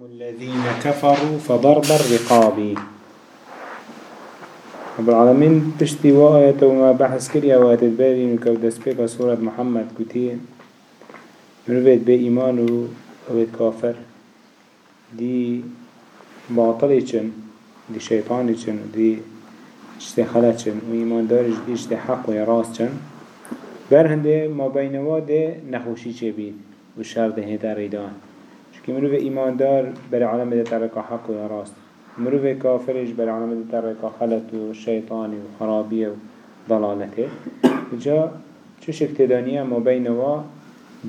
الذين كفروا فضرب الرقاب. رب العالمين تشتي وآية وما بحث كريا وآية الباري نكو دسبيك سورة محمد كتير. مروفيت بي إيمان وبيت كافر. دي باطلي چن دي شيطاني چن دي اشتي خلت چن و إيمان دارج دي اشتي حق و يراس چن. بر هنده ما بينوا ده نخوشي چه بيد و شر ده هده ريدان که مروف ایماندار بر عالم ده ترکا حق و راست. مروف کافرش بر عالم ده ترکا خلط و شیطانی و خرابی و ضلالته. جا چو شکتدانیه ما بینوا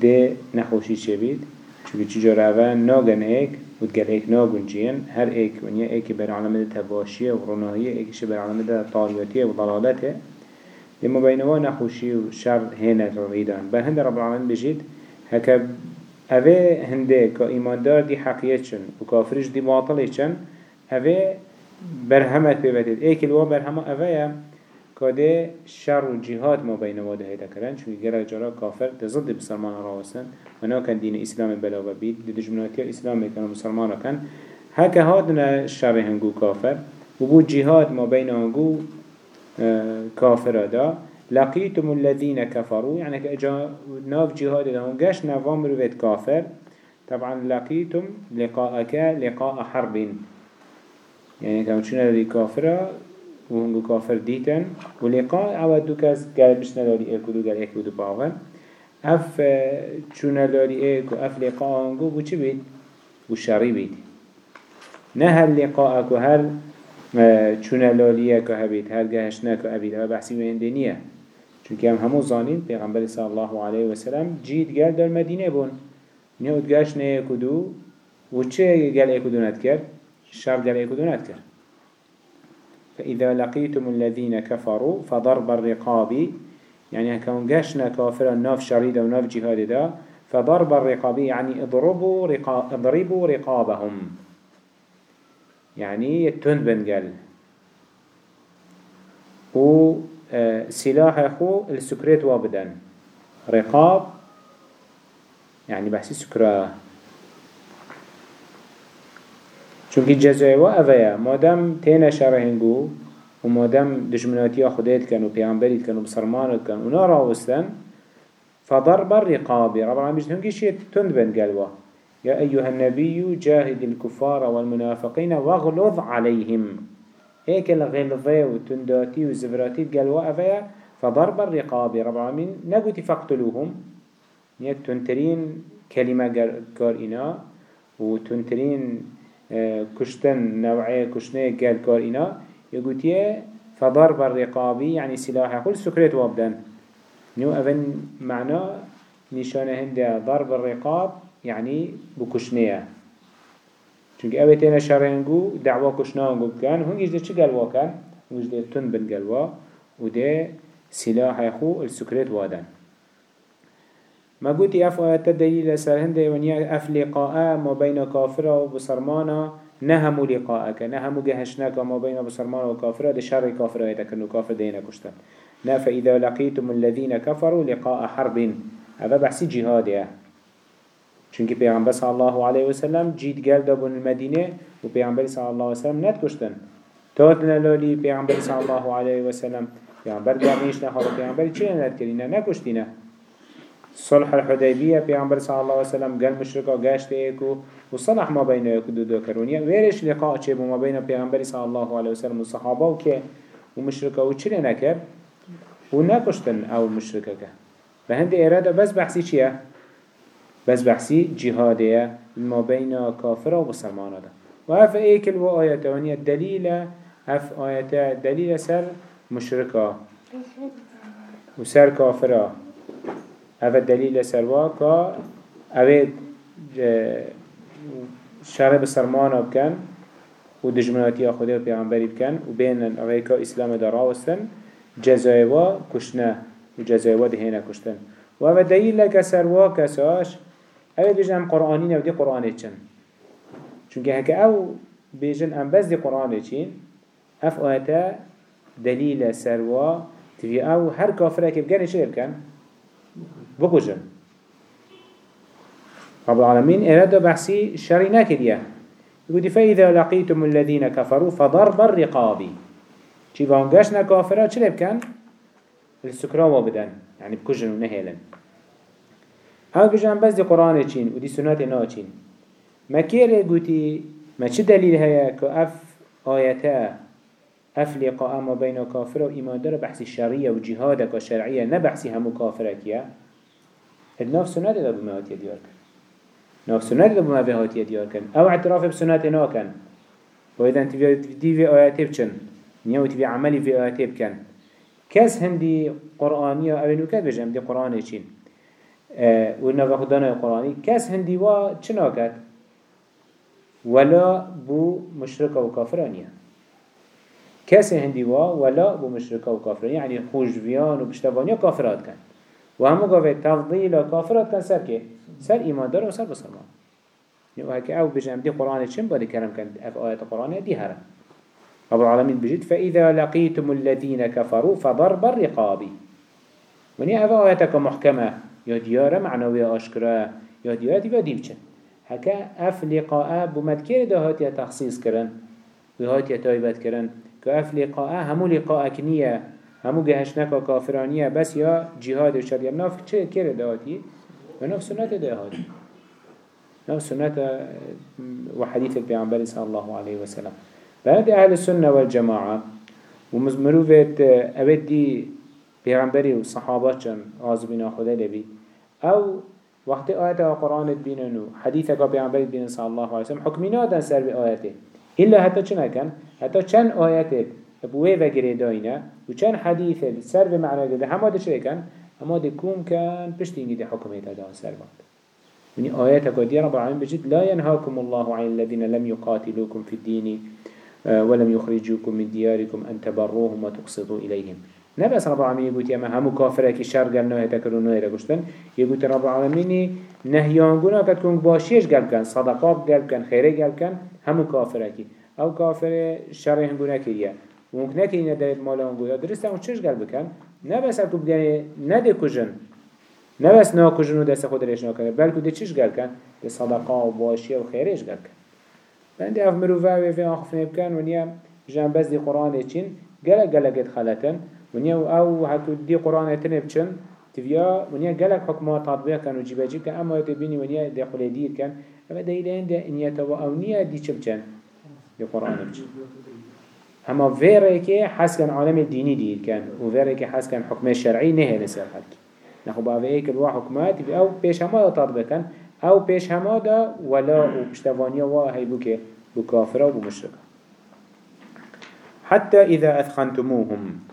ده نخوشی چه بید چونکه چجا روه ناگن ایک و دگر ایک ناگن جین هر ایک ونیا ایک بر عالم ده تباشیه و رناهیه ایکش بر عالم ده طاریاتیه و ضلالته. لما بينوا نخوشي وشر هنا ريدان بل هند رب العالمين بجيد هكا اوه هنده که ایماندار دی حقیت چن و کافرش دی باطل چن اوه برهمت ببتید ایک الوا برهمه اوه یا که ده شر و جهاد ما بین واده هیده کرن چون گره جرا کافر ده ضد بسلمان راوستن و نا کن دین اسلام بلا و بید ده دجمناتی اسلام کن مسلمان کن هکه هادنا شر هنگو کافر و جهاد ما بین هنگو آه، کافر دا لقيتم الذين كفروا يعني كأجا ناف جهاد لهم قاش نافا مروفيت كافر طبعا لقيتم لقاءك لقاء حرب. يعني كما شنا لدي كافرة وهنگو كافر ديتن ولقاء عودو كاس قال بشنا لدي ايكو دو قال ايكو دو باغن. اف شنا لدي ايكو اف لقاء هنگو بو چه بيت بو شري بيت نهل لقاءك هل چونه لالیه که هبید هر گهشنه که هبید هر بحثی و اندینیه چونکه هم همو زانین پیغمبر صلی الله علیه و سلم جید گل در مدینه بون. نیود گشت نه کدو و چه گل کدو ند کرد؟ شر گل کدو ند کرد. فإذا لقيتم الذين كفروا فضرب الرقاب. يعني كون جشنا كافرا ناف شريد وناف جهاد دا فضرب الرقاب يعني اضربوا رقاب اضربوا رقابهم. يعني يتون بنجل و سلاح خو السكريت وابدن رقاب يعني بحسي سكرة چونكي جزاي و اويا مادام تينا شرهنگو و مادام دجمناتيا خديت كان و پیغمبريت كان و بسرمانت كان و ناراوستن فضرب الرقاب. رب العالمين هنگي شيء تند بن قلوه يا أيها النبي جاهد الكفار والمنافقين واغلظ عليهم هيك الغلظة وتنداتي وزفراتي قالوا أفيا فضرب الرقاب رب العالمين نقول فاقتلوهم. نيك تنترين كلمة كارئنا وتنترين آه، كشتن نوعية كشنة قال كارئنا يقول فضرب الرقاب يعني سلاح كل سكرت وابدن نيو أفن معنى نشانه هنده ضرب الرقاب يعني بكشنية چونك اوه تينا شرنگو دعوا كشنانگو بكن هنگيش ده چه قلوا كن؟ هنگيش ده تن بن قلوا وده سلاح يخو السكرت وادن ما قلتي اف آيات دليل سر هنده ونيا اف لقاء ما بين كافرة وبسرمانا نهمو لقاءك نهمو جهشناك ما بين بسرمانا وكافرة ده شر كافرة يتكنو كافر دينا كشتن نا فإذا لقيتم الذين كفروا لقاء حرب. هذا بحسي جهاد يا چونکه پیغمبر صلی الله علیه و سلم جید گل دابون المدینه و پیغمبر صلی الله علیه و سلم ند کشتن تات نلالی پیغمبر صلی الله علیه و سلم پیغمبر گرمیش نخواد پیغمبر چی ند کردینه نکشتینه صلح الحديبية پیغمبر صلی الله علیه و سلم گل مشرکا گشت ایکو و صلح ما بین ایکو دو دو کرونیه ویرش لقاء چه ما بین پیغمبر صلی الله علیه و سلم و صحابه و که و مشرکا و چی نکرد و نکشتن أو مشرکا که و هند اراده بس بحثی چیه؟ بس بحثي جهادية ما بين كافر ومسلمان ده وهف ايكل و آيات وانيا دليل هف آيات دليل سر مشركة وسر كافرة هف دليل سر واكا اوه شر بسرمانه بكن و دجمناتی خدا و پیغمبری بکن و بین اوه اسلام دراوستن جزای و کشنه. و جزای و دهینه کشتن. و اوه دلیل لکه سر و کساش اوه بيجن ام قرآني نودي قرآني چن. چونك هكا أو بيجن ام بس دي قرآني چين اف آياتا دليل سروا تفي أو هر كافر اكي بگاني چه بكن بكجن رب العالمين ارادا بحثي شري نكريا يقول فإذا لقيتم الذين كفروا فضرب الرقاب. چی وانگشنا كافرات چه بكن السكراوا بدن يعني بكجن ونهيلن أو بجان بس دي قرآن چين ودي سنات نا چين ما كيري قوتي ما چه دليل هيا اف آياتا اف لقاء ما بين كافر و ايمان دار بحث الشرعية و جهادك و شرعية نبحثي همو كافرك يا الناف سنات دا بمهاتي ديار كن ناف سنات دا بمهاتي ديار كن أو اعتراف بسنات نا كن و اذا انت دي في آياتي بچن نيو تبي عملي في آياتي بكن كس هندي قرآنية أو انو كد بجم دي قرآن چين و نوه خدانا قرآني كس هندي وا چنا كد ولا بو مشرك و كافرانية كس هندي وا ولا بو مشرك و كافرانية يعني خوشفيان و بشتبانية كافرات كان و همو قوة تفضيل كافرات كان سر كي سر إيمان دار و سر بسلمان و هكي أو بجم دي قرآن چن بادي كرم كان اف آيات قرآن دي هرم رب العالمين بجد فإذا لقيتم الذين كفروا فضرب الرقاب. وني أفا آياتك محكمة يا ديارة معنوية أشكرا. يا ديارة تبا ديبچن هكا أف لقاء بمدكير ده هاتيا تخصيص كرن. وهاتيا تايبت كرن. كأف لقاء همو لقاء كنية همو جهشنك كافرانية بس يا جهاد وشريع ناف چه كير ده هاتي وناف سنة ده هاتي ناف سنة وحديث البيعنبالي صلى الله عليه وسلم بعد أهل السنة والجماعة ومروفت أبد دي پیغمبری و صحابات چن آزبین خدا لبی. أو وقت آیت قرآن بینن و حدیث که پیغمبری بینن صلی الله علیه وسلم حکمی نادن سر به إلا حتى چه نکن؟ حتى چند آیت بوه و گره داینه و چند حدیث سر به معنی ده همه ده چه کن؟ همه ده کون کن پشتینگی ده حکمیت ده سر بند من آيات قد رب العالمين بجد لا ينهاكم الله عن الذين لم يقاتلوكم في الدين ولم يخرجوكم من دياركم أن تبروهم وتقصدوا إليهم نبس رب العالمين يقول يا ما همو كافر كي شر قال نوه تكرو نوه رقشتن يقول رب العالمين نهيان قنا قد كون باشيش قال كان صدقات قال كان خيري قال كان همو كافر كي أو كافر شر هنگونا كريا وممكن نكي ندرت مالا هنگونا درست هم چش قال بكن نبس اكو بداني نده كجن نبس نا كجن و دست خود ريش ناكره بلکو ده چش قال كان ده صدقا و باشي و خيريش قال كان بنده اف مروفه في آخفنه بكن ونيا جنبز دي قرآن چين قلق قلقت ونیا أو هکو دی قرآن تنه بچن تبیا ونیا گلک حکمات تطبیق کن و جیبه جیب کن اما تبینی ونیا دخل دیر کن. اما دیلین ده انیا تو أو نیا دی چه بچن؟ دی قرآن بچن. اما ویره که حس کن عالم دینی دیر کن و ویره که حس کن حکم شرعی نه نسر خلق. نخو باوه ای که الوا حکمات أو پیش همه دا تطبیق کن. أو پیش همه دا ولا و پشتوانی و هی بو که بو کافره و بو مشرکه حتى إذا أثخنتموهم.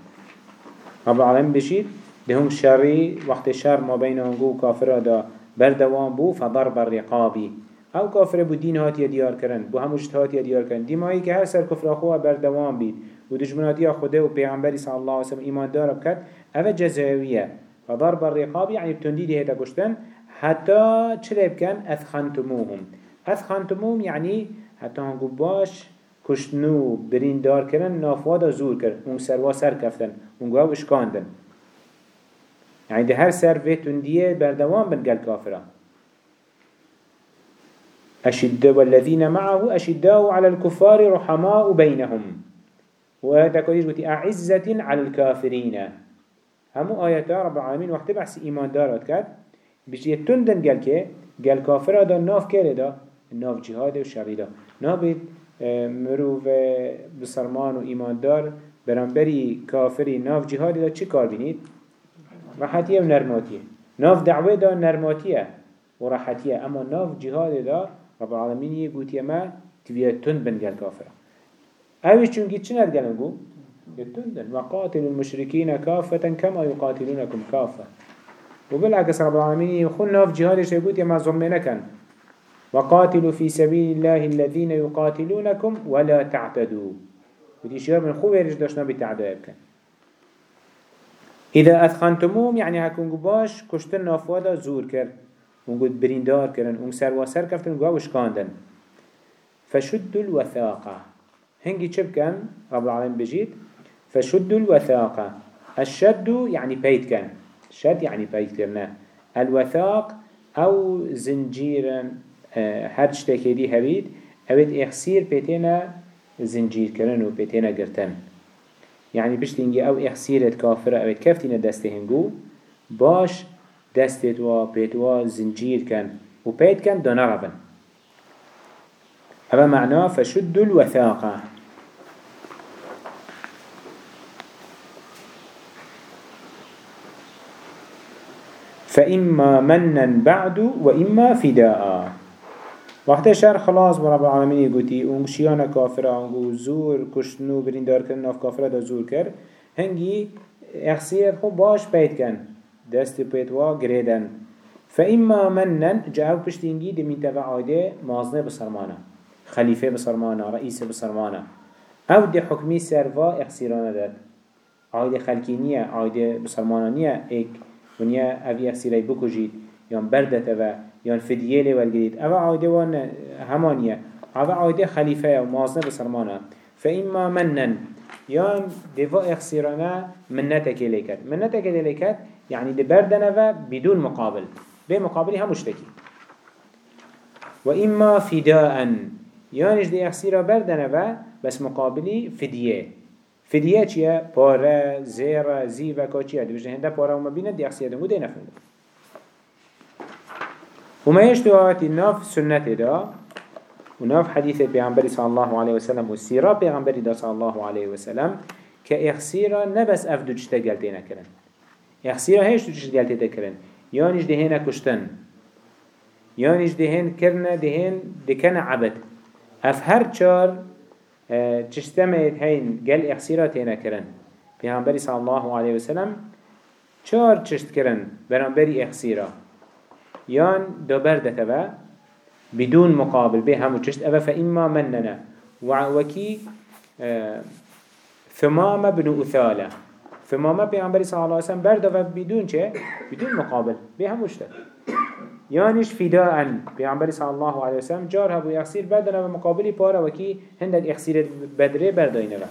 رب العالمين بشيد لهم شري وقت الشر ما بين انجو كافر دا بردوان بو فضرب الرقابي أو كافر بو دين هاتي ديار كرن بو هموشت هاتي ديار كرن دي ماهي که هر سر كفر اخوه بردوان بيد و دجمناتي خده و پیغمبری صلى الله عليه وسلم ايمان دار بكت اوه جزاوية فضرب الرقابي يعني بتندي دي هيدا قشتن حتى چلب كان اثخنتموهم. اثخنتموهم يعني حتى هنگو باش کشتنو برین دار کردن نافوادا زور کرد. اون سروا سر کفتن. اون گوه اشکاندن. يعني ده هر سر في تندية بردوان بن قال كافرة أشد والذين معه أشداء على الكفار رحماء بينهم كويس قلت أعزة على الكافرين همو آيات رب العالمين وقت بحث إيمان دارت كد بيجي تندن قال كي قال كافرة دا ناف كيري دا ناف جهاد وشري دا. نابد مروف بسرمان و ایماندار برانبری کافری ناف جهادی دا چی کار بینید؟ راحتیه و نرماتیه. ناف دعوه دا نرماتیه و راحتیه. اما ناف جهاد دا رب العالمین یه گوتیه ما تبیه تند بنگل کافره. اوش چونگی چی ندگلنگو؟ يتندن وقاتل المشركين كافة كما يقاتلونكم كافة وبالعكس رب العالمين يخون ناف جهادش يقول يا ما ظمنكن وقاتلوا في سبيل الله الذين يقاتلونكم ولا تعتدوا. ودي شيء من يرج داشنا بتعداء إذا أثخنتموهم يعني هكون باش كشتن نافوادا زور كر ونقول بريندار كرن ونسر وسر كفتن وقاوش كاندن فشدوا الوثاقة هنجي كان رب العالمين بجيت فشدوا الوثاقة الشد يعني بيت كان شد يعني بيت كرنا الوثاق أو زنجيرا هر دي هبيد اوید اخسیر پیتینا زنجیر کرن و پیتینا گرتن. يعني بشتينجي أو اخسيرت كافرة اوید كفتين دسته هنگو باش دستت و بيتوا زنجير كان و بيت كان دونربن هذا معناه فشد الوثاقة فإما منا بعد وإما فداء. وقت شهر خلاص برب العالمين يقولي اونگ شيانا كافرة اونگو زور كشتنو برين دار كرن ناف كافرة دا زور كر هنگي اخسير خو باش بيت كن دست بيت وا گريدن فإما منن جاو پشتينگي دي من تبع عاده مازنه بسرمانه. خليفه بسرمانه رئيس بسرمانه. أو دي حكمي سروا اخسيرانه داد. عاده خلقينية عاده بسرمانانية ايك ونیا اوی اخسیره بکجید یا بردت و یا فدیه لیول گرید أو عایده وان همانیه. أو عایده خلیفه و مازنه بسرمانه فإما منن. یا دفاع اخسیرانه منتك لیکد منتك لیکد يعني دي بردنه و بدون مقابل. به مقابلی هموشتکی و اما فداء یانش دي اخسیرا بردنه و بس مقابلی فدیه. فدیه چیه؟ پاره، زیر، زی و کا چیه؟ دوشته هنده پاره و مبینه دی اخصیه دنگو دی نفهمده و ما يشتو آياتي ناف سنة دا و ناف حديث پیغمبر صلى الله عليه وسلم و سيرا پیغمبر دا صلى الله عليه وسلم اخصيرا نبس افدو چتا گلته نکرن اخصيرا هیش تو چتا گلته دکرن یانش دهين کشتن یانش دهين کرن دهين دکن عبد. أف هر چار چشتمت هین گل اخسیرات هینا کرن پیغمبری صلی الله علیه وسلم چار چشت کرن برانبری اخسیرا یان دو بردت و بدون مقابل به همو چشت اوه فإما مننا وكي ثمامة بن أثالة ثمامة پیغمبری صلی الله علیه وسلم برده و بدون چه؟ بدون مقابل. به همو چشت يانش فداء بيعنبري صلى الله عليه وسلم جار هبو يخسير بدنا بمقابل بارا وكي هندك يخسير بدره برداينه با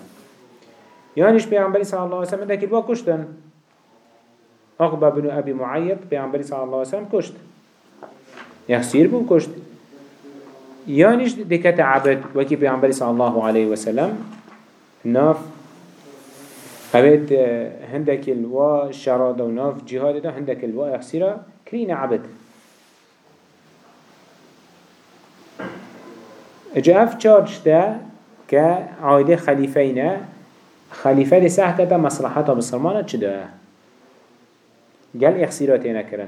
يانش بيعنبري صلى الله عليه وسلم هندك الوا كشتن أقبى بن أبي معيط بيعنبري صلى الله عليه وسلم كشت يخسير بو كشت يانش دكت عبد وكي بيعنبري صلى الله عليه وسلم. ناف هبت هندك الوا شراد وناف جهاد ده هندك الوا يخسير كرين عبد. اجا اف چارج ده که عایده خلیفه اینه خلیفه دی سحته ده مصلحتا بسلمانه چه ده گل اخسیراتی نکرن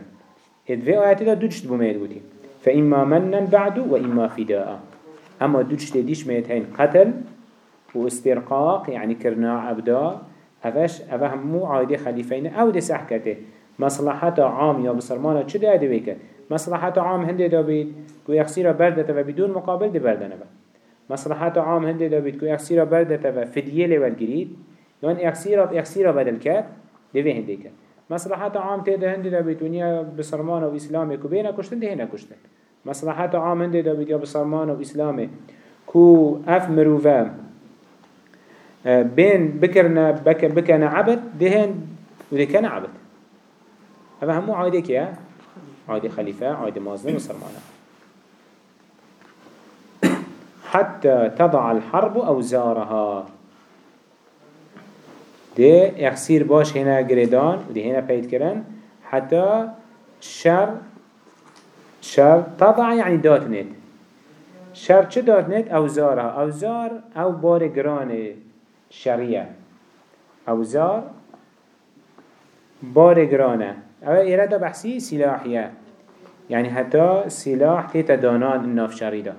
ادوی آیتی ده دو جشت بومید بودی فإما منن بعد و إما فداء اما دو جشت ديش ميتين قتل و استرقاق يعني كرناع أبدا أفش أفهمو عايدة خليفين أو دي سحكته مصلحة عام يا بسرمانة چه ده أدويك مصلحة عام هنده دا بيت كو يخسير بردته و بدون مقابل دي بردنه با مصلحة عام هنده دا بيت كو يخسير بردته و فدية لول گريد يان يخسير يخسير بدل كات دي في هنده كات مصلحة عام تيدا هنده دا بيت ونيا بسرمان و إسلامي كو بينا كشتن دي هنا كشتن مصلحة عام هنده دا بيت يا بسرمان و إسلامي كو اف مروفا بين بكرنا بك بكنا عبد دهن ودي كان عبد هذا همو عايدك يا عايد خليفة عايد مازن وسرمانة حتى تضع الحرب أوزارها. ده اخسیر باش هنا گریدان ده هنا پید کرن. حتی شر شر تضع یعنی دات نید. شر چه دات نید؟ اوزارها. اوزار او بار گران شریه اوزار بار گرانه. او ایرادا بحثی سلاحیه. یعنی حتی سلاح تیت دانان ناف شریده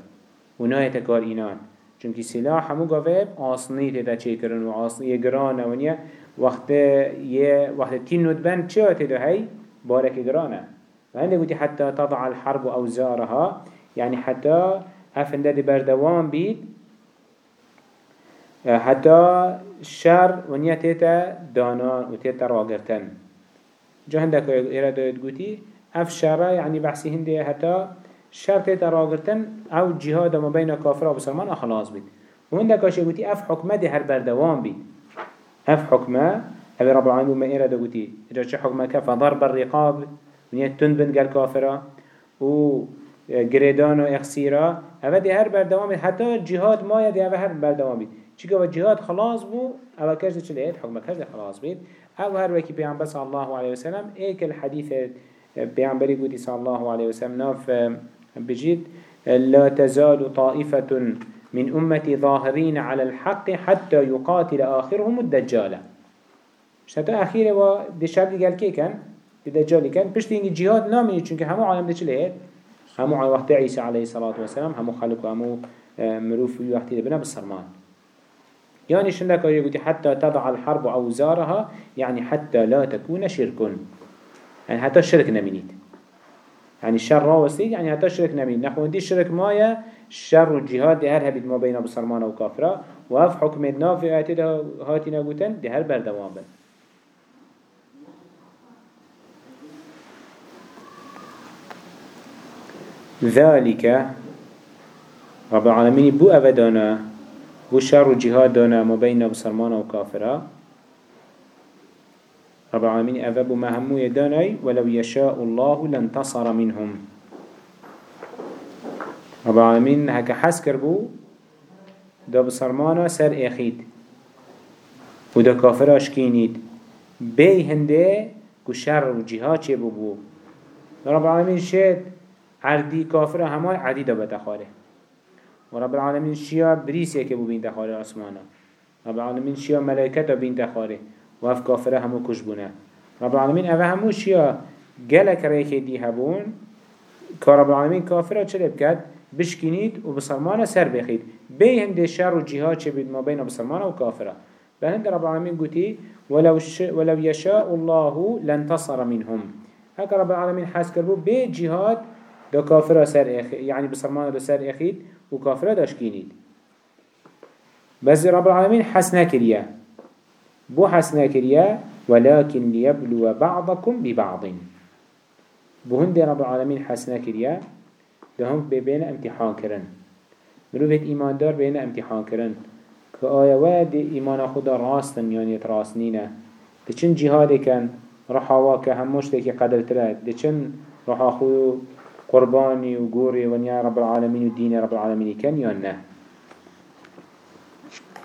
و نایت کار اینان. چونكي سلاح همو قواب آصني تيتا چه کرن و آصني گرانه ونيا وقت يه وقت تين ندبن چه تيتا هاي بارك گرانه. وعنده قلت حتى تضع الحرب أوزارها. يعني حتى أفنده دي بردوان بيت حتى شر ونيا تيتا دانان و تيتا راگرتن. جا هندك إرادة قلتي اف شره يعني بحثي هندي حتى شرط تراغرتن أو جهاد ما بين كافر و بسلمان خلاص بيت وهندك اشي قلتي اف حكمه دي هر بردوان بيت اف حكمه هذا رب العالمين ما إذا شو حكمه كفا ضرب الرقاب من يتنبن قال كافرة و گریدان و اخسیرا اوه ده هر بردوام حتی جهاد مایه ده اوه هر بردوام بید. چیکه و جهاد خلاص بو کجد چه لید حکم کجد خلاص بید. أو هر وکی پیامبر صلی الله علیه وسلم ایک الحدیث پیامبری گویی صلی الله علیه وسلم ناف بجید لا تزال طائفة من أمتي ظاهرين على الحق حتى يقاتل آخرهم الدجال. شتا أخيرا و دي شرط قال كي كان؟ الدجال كان؟ بشتي إنجي جهاد نامي چونك همو عالم دي چليه همو على وقت عيسى عليه الصلاة والسلام همو خلق همو مروف في وقت بنا بالسرمان يعني شندك يقول حتى تضع الحرب أوزارها يعني حتى لا تكون شرك يعني حتى الشرك نمينيت يعني الشر راوستي يعني حتى الشرك نمينيت نحو دي الشرك مايا شر الجهاد ده هر هبید ما بين بسرمان و کافرا و اف حکم نافع آتی ده هاتی نگوتن ده هر بردوام بند ذلك رب العالمين بو أفدانا بو شر جهاد دانا ما بين بسرمان و كافرا رب العالمين أفبو مهمو يداني ولو يشاء الله لانتصر منهم. رب العالمين هكا حس كربو دا بسرمانا سر اخيد و دا كافر اشكينيد بي هنده كو شر و جهاد چه ببو؟ رب العالمين شد عردي كافر هماي عردي دا بتخاره و رب العالمين شيا بريس يكي بو بين تخاره عثمانا رب العالمين شيا ملائكة بين تخاره و اف كافر همو كش بونه. رب العالمين اوه همو شيا گلك ريخي دي هبون رب العالمين كافره چه بكت بشكينيد و بسلمان سر بخيد بي هند شر و جهاد چه بيد ما بين بسلمان و كافرة بهند رب العالمين قوتي ولو. ولو يشاء الله لانتصر منهم. هكا رب العالمين حاس كربو بي جهاد دا كافرة سر اخيد يعني بسلمان دا سر اخيد و كافرة دا شكينيد بس رب العالمين حسنا كريا بو حسنا كريا ولكن ليبلو بعضكم ببعض بو هند رب العالمين حسنا كريا ده هم ببين امتحان کرن مروفت ایمان دار بین امتحان که آیا واد ایمان خدا راستن یعنی راستنینه ده چن جهاد کن رحاوا که هموش ده که قدر تره ده چن رحا خود قربانی و گوری و نیا رب العالمین و دین رب العالمین کن یا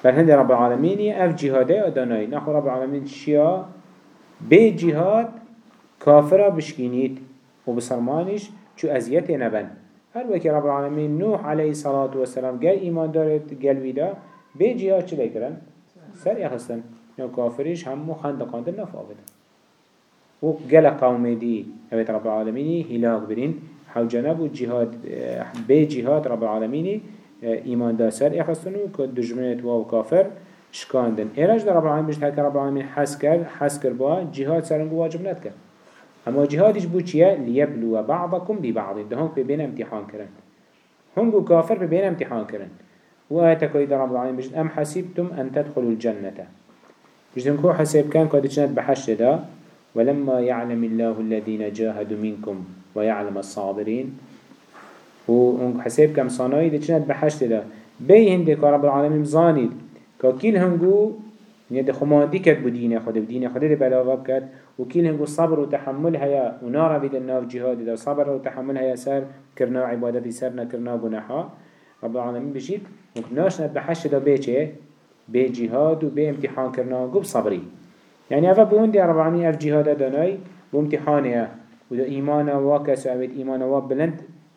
نه بل هند رب العالمین اف جهاده ادانای نخو رب العالمین شیا به جهاد کافر بشکینید. و بسرمانش چو ازیت نبن هر وكي رب العالمين نوح عليه الصلاة والسلام قال إيمان دارت قال ويدا بيجيها چه بكرن سر يخستن نو كافريش همو خندقان دل نفاودا و قال قومي دي رب العالمين هلاك برين حو جنب جهاد بي جهاد رب العالمين إيمان دار سر يخستن و دجمنت واو كافر شكاندن إيراج در رب العالمين بجد هكا رب العالمين حس كر حس كر با جهاد سرنگو واجب ندكر اما جهادش بو چیه؟ لیبلو بعضكم ببعض. ده هنگ بین امتحان کرن. هنگو کافر بین امتحان کرن. و آیتا که رب العالمین بجد ام حسیبتم ان تدخلوا الجنة. بجد كو حسيب كان قد جنت بحشت دا. ولما يعلم الله الذين جاهدوا منكم ويعلم الصابرين و هنگو حسيب كم صانعي دي جنت بحشت دا بي هنده که رب العالمين زانید که کل هنگو نيد خماندي كد بدين خده بدين خده دي بلاغة بكد وكيل هنگو صبر وتحمل هيا ونارا بيد الناف جهاد دا صبر وتحمل هيا سر كرنا عبادتي سرنا كرنا گناحا رب العالمين بشيد مكناش ند بحش دا بيچه بي جهاد و بي امتحان كرنا قب صبري يعني افا بون دي رب العالمين اف جهاد داناي بامتحانه ودا ايمان واكس وعبد ايمان واب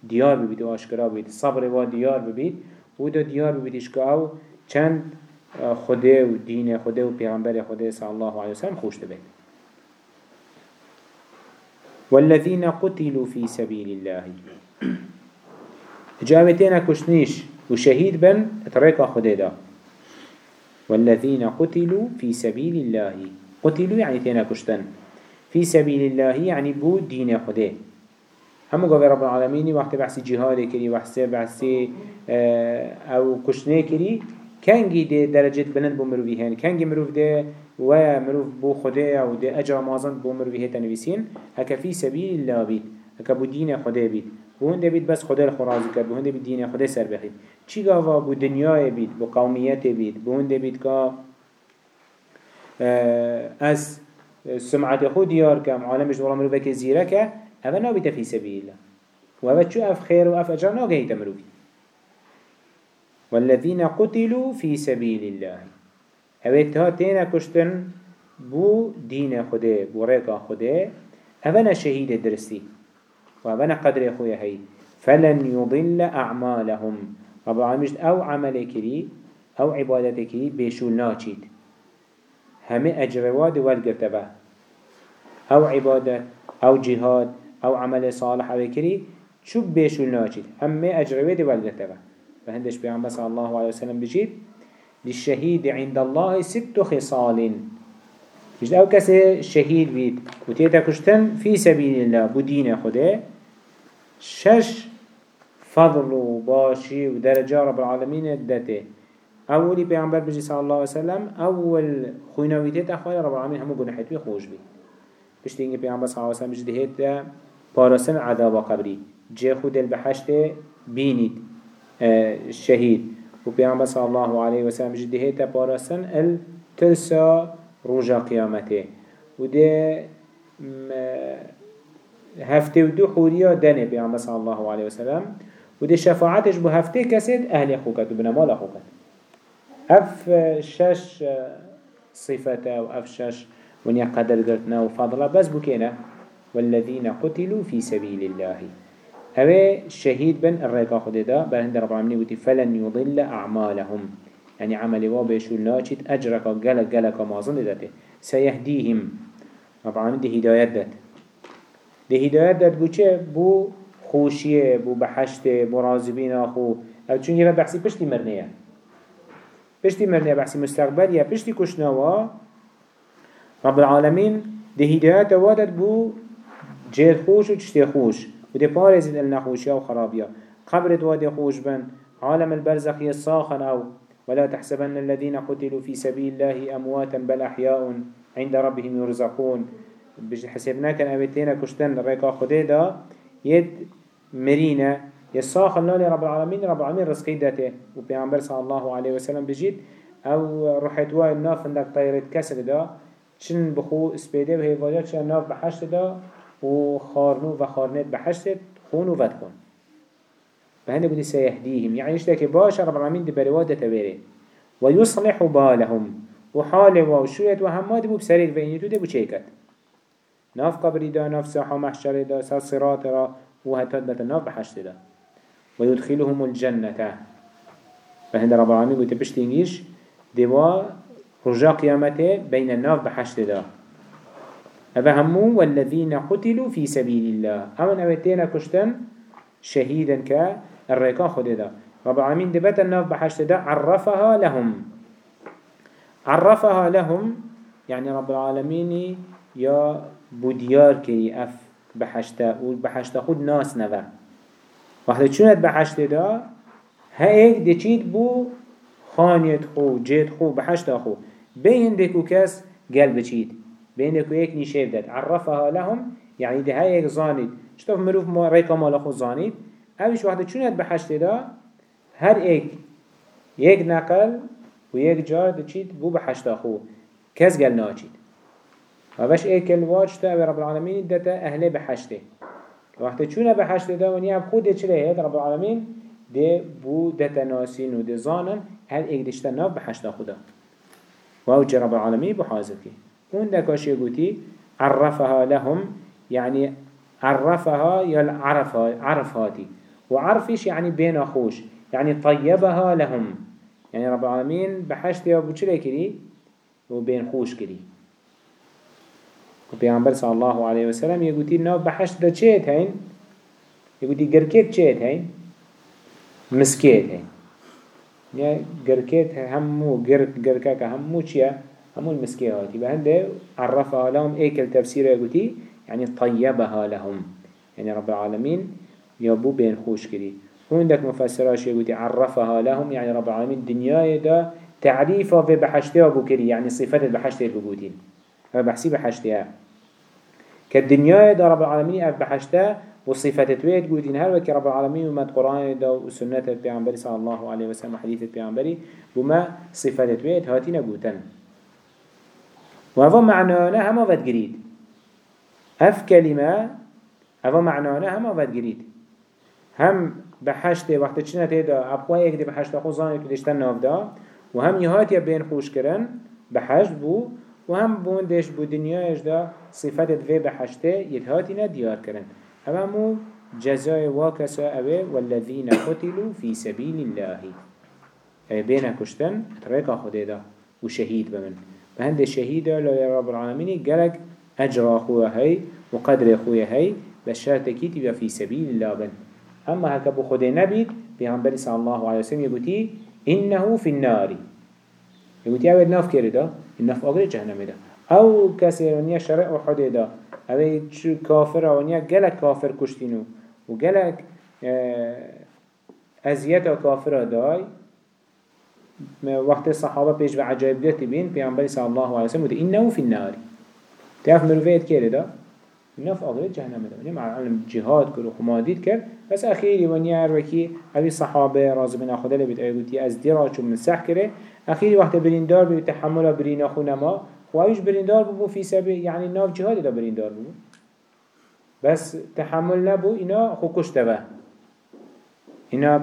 بلند ديار ببيت واشكرا ببيت صبر و ديار ببيت ودا ديار ببيت اشكاو چند خدا و دین خدا و پیغمبر خدا صلی الله علیه وسلم خوش دبید والذين قتلوا في سبيل الله. جاوتين كشنيش وشهيد بن اتريق خدا دا. والذين قتلوا في سبيل الله. قتلوا يعني تينا كشتن في سبيل الله يعني بو دين خدا همو قال رب العالمين وقت بحث جهاد كري وقت بحث آه، أو كشنه كري کنگی ده درجه بلند بو مروی هن. کنگی مروف ده و مروف بو خدا و ده اجر مازن بو مروی هتا نویسین. هکا فی سبیل الله بید. هکا بو دین خدا بید. بو هنده بید بس خدا الخرازی کرد. بو هنده بید دین خدا سر بخید. چی گاوا؟ بو دنیای بید. بو قومیت بید. بو هنده بید که از سمعت خود دیار کم. عالمش دولا مروفه که زیره که اوه نابید فی سبیل الله وهذا شو أف خير وأف أجر ناقه تمروي والذين قتلوا في سبيل الله أبيتها تينا كشتن بو دين خده بو ريقا خده أبنا شهيد درسي وأبنا قدر أخويا هاي فلن يضل أعمالهم. رب العالمين أو عمل كري أو عبادة كري بيشول ناچيد همه أجرواد والقرتبه أو عبادة أو جهاد أو عمل صالح أو كري شو بيشول ناچيد همه أجرواد والقرتبه فهندش بيعمل صلى الله عليه وسلم بجيد للشهيد عند الله ست خصال. مش أو كسي شهيد بيت وتيتا كشتن في سبيل الله بدين خده شش فضل وباشي ودرجة رب العالمين الدته أولي بيعنبر بجي صلى الله عليه وسلم. أول خوينويتت أخوة رب العالمين همو قنحت بي خوش بي بشتي إنجي بيعنبر صلى الله عليه وسلم دهيت بارسن عذاب قبري جي خود البحشت بينيد الشهيد و پیامبر صلی الله علیه و سلم جدی هیتا پارسن ال تلسا روجا قیامته. و ده هفته و دو حوریا دنه پیامبر صلی الله علیه و سلم. و ده شفاعتش بو هفته کسید أهل خوکت و بنمال خوکت. اف شش صفته و اف شش ونیا قدر قرتنا و فضله بس بكينا والذين قتلوا في سبيل الله. هوا شهيد بن الرقا خده دا هند رب العالمين وتي فلن يضل أعمالهم. يعني عمل وابشو ناچت أجرك قلق قلق مازن داته سيهديهم. رب العالمين دي هدايات دات دي هدايات دات بو چه؟ بو خوشيه بو بحشته بو رازبين آخو. أو چون يرا بحثي پشتي مرنيه پشتي مرنيه بحثي مستقبليه پشتي كشنوا رب العالمين دي هدايات وادت بو جير خوش و چشتي خوش وده بارزد النخوشيا وخرابيا قبرت وادي خوش بن. عالم البرزخ يصاخن أو ولا تحسبن الذين قتلوا في سبيل الله أمواتا بل أحياء عند ربهم يرزقون. حسبنا كان أبتين كشتن ريكا خديدا يد مرينة يصاخن لالي رب العالمين رب العالمين رزقي داته وبيعنبر صلى الله عليه وسلم بجيد أو رحت واي الناف عندك طيرت كسر دا. چن بخو اسبيده وهي واجد چن ناف بحشت دا و خارنو و خارنت بحشت خون و ود کن فهنده بودي سيهديهم يعني اشتاكي باشا رب العالمين دي بروادة تبيري ويصلح بالهم وحال وشوية وهمات بو بسرير فينيتو دي بو چيكت ناف قبري دا ناف ساحة محشر دا سا صراط را وهتات بتا ناف بحشت دا. ويدخلهم الجنة. فهند رب العالمين بودي بشتينيش دوا رجا قيامته بين الناف بحشت دا. أفهموا والذين قتلوا في سبيل الله. أمن أبتين كشتن شهيدا كالرقا خددا رب العالمين دبت الناف بحشت دا عرفها لهم. عرفها لهم يعني رب العالمين يا بوديار كي أف بحشتا وبحشتا خود ناس نوا وقت شونت بحشت دا هيك دي بو خانيت خو جيت خو بحشتا خو. بين ديكو كاس قلب بينك ويك نيشيف داد عرفها لهم يعني ده هاي زانيد شتوف مروف ما ريكا مال خو زانيد اوش واحدة چونت بحشت دا هر ايك يك نقل ويك جار ده چيد بو بحشت خو. كز قل ناچيد وباش ايك الواج تا رب العالمين دتا اهل بحشته وقت چونه بحشت دا ونیا خود چله هيد رب العالمين ده بو دتا ناسين و ده زانن هر ايك دشتا ناف بحشت خدا. واوجه رب العالمين بحاضر كي هون دكاش يقولي عرفها لهم يعني عرفها يا عرفها عرفهاتي وعرفش يعني بين خوش يعني طيبها لهم. يعني رب العالمين بحشت يا ابو چلي كري وبين خوش كري وبيعنبر صلى الله عليه وسلم يقولي نو بحشت دا هين يقولي گركيت چيت هين مسكيت هين يعني گركيت همو گركاك همو چيا همون المسكية هاتي بهنده عرفها لهم ايك التفسير يقولي يعني طيبها لهم. يعني رب العالمين يابو بين خوش كري هندك مفسراش يقولي عرفها لهم يعني رب العالمين دنيا دا تعريفها في بحشتها أبو كري يعني صفات بحشتها بقودين بحسي بحشتها. كالدنيا دا رب العالمين أف بحشتها وصفات تويت قودين هل وكي رب العالمين وما القرآن دا وسنة البيعنبري صلى الله عليه وسلم حديث البيعنبري وما صفات تويت هاتين قوتن وهذا معنانا هما فد قريد اف كلمة هذا معنانا هما فد قريد هم بحشته وقت چنه تیدا ابخواه ایک دی بحشت خو زانی که دشتن ناف دا و هم یهات یا بین خوش کرن بحشت بو و هم بوندش بو دنیایش دا صفت دوی بحشته یدهاتی نا دیار کرن همو جزای واکسا اوه والذین قتلوا في سبيل الله اوه بین کشتن ریکا خوده دا و شهید بمن. فهند الشهيد لا رب العالمين قالك أجر أخوه هاي وقدر أخوه هاي بس شرط كيتي في سبيل الله بن. أما هكا بخود نبيت بيغنبري صلى الله عليه وسلم يقولي إنه في النار يقولي أول ناف كيردا الناف أغري جهنم دا. أو كسر ونيا شرع وحده دا. أو كافر ونيا قالك كافر كشتينو وقالك أزيات كافر داي وقت الصحابة بيش بعجائب ديت بين بيعنبري صلى الله عليه وسلم إنه في النار تعرف مروفيت كيري ده نف أغلق جهنم ده ونيا مع علم جهاد كل وخماديد كر بس أخيري ونيا أروكي أبي الصحابة رازي من أخذ لبيت أيوتي أزديرا شو من سح كره أخيري وقت بريندار بيتحمل برين أخونا ما وأيش بريندار ببو في سبيل يعني ناف جهاد ده بريندار ببو. بس تحمل نبو. إنا خو كشتبه هنا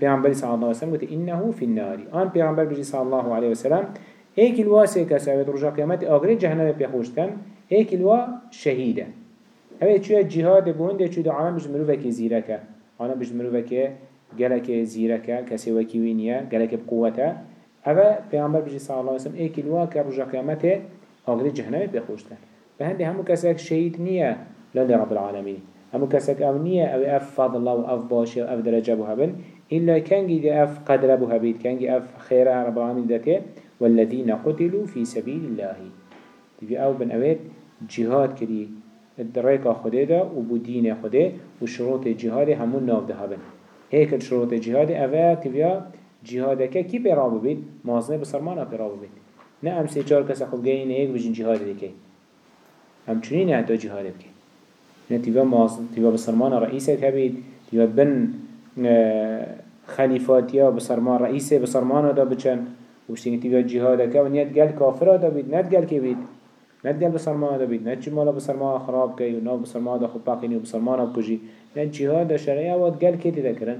پیامبر صلی الله علیه و سلم گفت انه فی النار آن پیامبر بجی صلی الله علیه و سلم ایک الواسه کسایت رجا قیامت آگری جهنم پیخوشتن ایک الوا شهیده اوه چوی جهاد بونده چوی دعام بجد مروفه که زیرکه آنا بجد مروفه که گلک زیرکه کسی وکی وینیه گلک بقوته اوه پیامبر بجی صلی الله علیه و سلم ایک الوا که رجا قیامت آگری جهنم پیخوشتن به هنده همو کسی شهید نیه لله رب العالمین همو كسك أو نية أو اف فضل و اف باشي أو اف درجة بو هبن إلا كانجي دي اف قدر بو هبيت كانجي اف خير رب العالمين داته والذين قتلوا في سبيل الله تبي أو بن اويت جهاد كري الدريقة خده دا و بو دين خده و شروط جهاد همون ناف ده هبن هيك شروط جهاد اوه تبيا جهادك كي برابو بيت مازنه بسرمانا برابو بيت نه ام سه چار کس خوب گین هيك بجن جهاد دیگه هم چنین حتی جهاد بکن تیوا ماز تیوا بسرمان رئیسه هبید تیوا بن آه، خلیفاتیا بسرمان رئیسه بسرمان دا بچن. جهاد که و نیت گل کافر دا بید نت که بید. نت گل بسرمان دا بید نت چی مالا بسرمان خراب که و ناو بسرمان دا خود و بسرمان بکجی نت جهاد گل که تیتا کرن.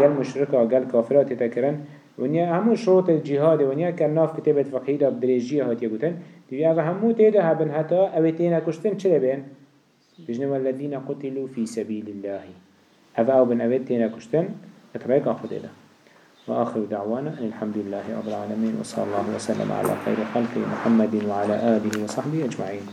گل مشرکا گل کافرات تیتا کرن. ونیا همون شروط الجهاد ونیا که ناف کتابت فقهی دا بدریجی هاتیه گوتن. دیگه همو تیدا هبن حتی اویتینا کشتن چه بین بجنوا الذين قتلوا في سبيل الله. هذا أو بن أبد تينا كشتن؟ اتريك أخذ وآخر دعوانا أن الحمد لله رب العالمين وصلى الله وسلم على خير خلقه محمد وعلى آله وصحبه أجمعين.